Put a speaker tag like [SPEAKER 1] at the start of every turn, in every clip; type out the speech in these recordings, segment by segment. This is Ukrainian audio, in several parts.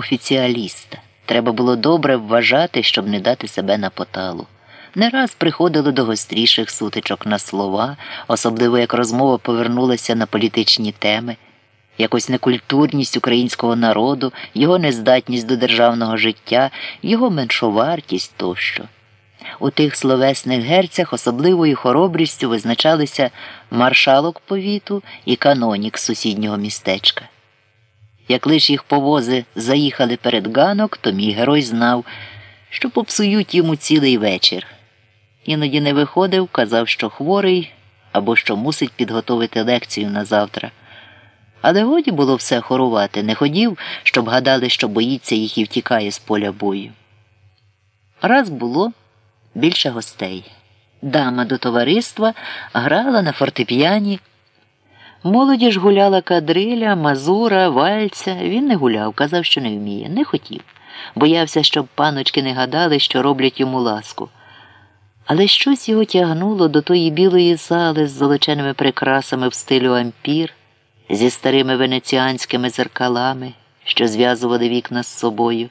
[SPEAKER 1] офіціаліста. Треба було добре вважати, щоб не дати себе на поталу. Не раз приходили до гостріших сутичок на слова, особливо як розмова повернулася на політичні теми, якось некультурність українського народу, його нездатність до державного життя, його меншовартість тощо. У тих словесних герцях особливою хоробрістю визначалися маршалок повіту і канонік сусіднього містечка. Як лиш їх повози заїхали перед ганок, то мій герой знав, що попсують йому цілий вечір. Іноді не виходив, казав, що хворий або що мусить підготовити лекцію на завтра. Але годі було все хорувати, не ходів, щоб гадали, що боїться їх і втікає з поля бою. Раз було більше гостей. Дама до товариства грала на фортепіані. Молоді ж гуляла кадриля, мазура, вальця. Він не гуляв, казав, що не вміє, не хотів. Боявся, щоб паночки не гадали, що роблять йому ласку. Але щось його тягнуло до тої білої зали з золоченими прикрасами в стилю ампір, зі старими венеціанськими зеркалами, що зв'язували вікна з собою.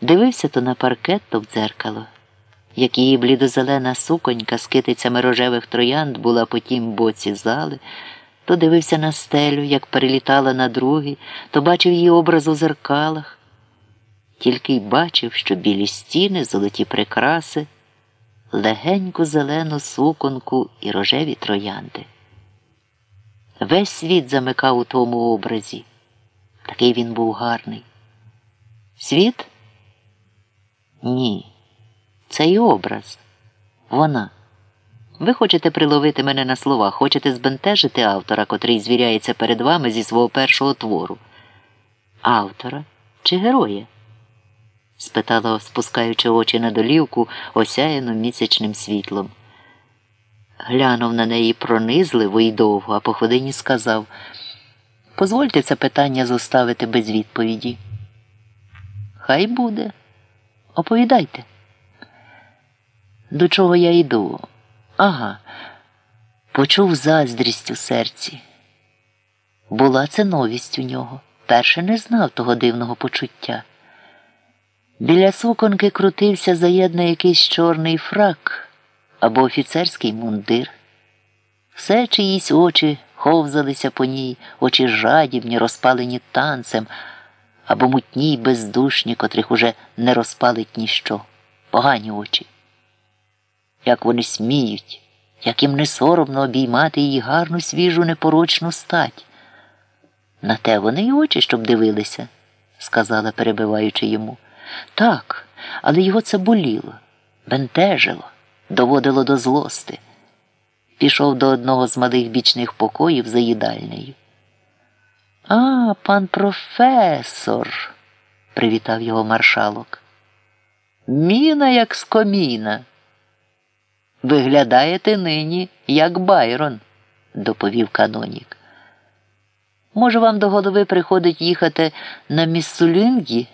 [SPEAKER 1] Дивився то на паркет, то в дзеркало. Як її блідозелена суконька з китицями рожевих троянд була по тім боці зали, то дивився на стелю, як перелітала на другий, то бачив її образ у зеркалах. Тільки й бачив, що білі стіни, золоті прикраси, легеньку зелену суконку і рожеві троянди. Весь світ замикав у тому образі. Такий він був гарний. Світ? Ні. Цей образ. Вона. Ви хочете приловити мене на слова, хочете збентежити автора, котрий звіряється перед вами зі свого першого твору. Автора чи героя? спитала, спускаючи очі на долівку, осяяну місячним світлом. Глянув на неї пронизливо і довго, а по хвилині сказав Позвольте це питання зоставити без відповіді. Хай буде. Оповідайте. До чого я йду? Ага, почув заздрість у серці. Була це новість у нього. Перше не знав того дивного почуття. Біля суконки крутився заєдна якийсь чорний фрак або офіцерський мундир. Все чиїсь очі ховзалися по ній, очі жадібні, розпалені танцем, або мутні й бездушні, котрих уже не розпалить ніщо, погані очі. Як вони сміють, як їм не соромно обіймати її гарну свіжу непорочну стать. На те вони й очі, щоб дивилися, сказала, перебиваючи йому. Так, але його це боліло, бентежило, доводило до злости. Пішов до одного з малих бічних покоїв за їдальнею. А, пан професор, привітав його маршалок. Міна, як з коміна. Виглядаєте нині, як Байрон, доповів канонік. Може, вам до голови приходить їхати на Міссулінгі?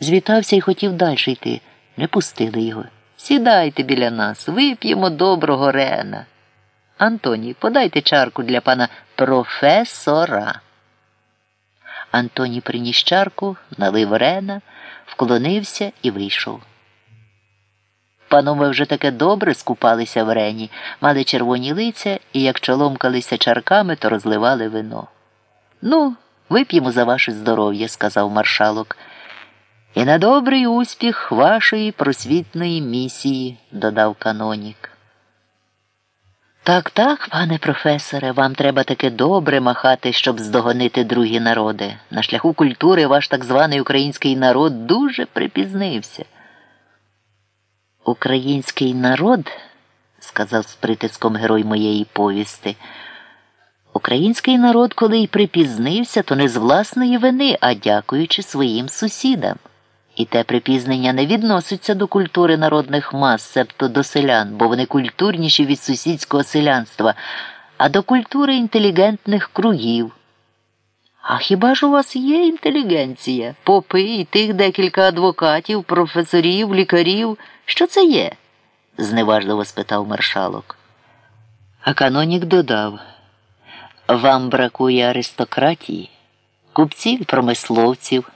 [SPEAKER 1] Звітався і хотів далі йти. Не пустили його. Сідайте біля нас, вип'ємо доброго рена. Антоній, подайте чарку для пана професора. Антоній приніс чарку, налив рена, вклонився і вийшов. Панове вже таке добре скупалися в рені, мали червоні лиця і як чоломкалися чарками, то розливали вино. Ну, вип'ємо за ваше здоров'я, сказав маршалок. І на добрий успіх вашої просвітної місії, додав канонік. Так, так, пане професоре, вам треба таке добре махати, щоб здогонити другі народи. На шляху культури ваш так званий український народ дуже припізнився. Український народ, сказав з притиском герой моєї повісти. Український народ, коли й припізнився, то не з власної вини, а дякуючи своїм сусідам. І те припізнення не відноситься до культури народних мас, себто до селян, бо вони культурніші від сусідського селянства, а до культури інтелігентних кругів. А хіба ж у вас є інтелігенція? Попи і тих декілька адвокатів, професорів, лікарів? Що це є? зневажливо спитав маршалок. А канонік додав вам бракує аристократії, купців, промисловців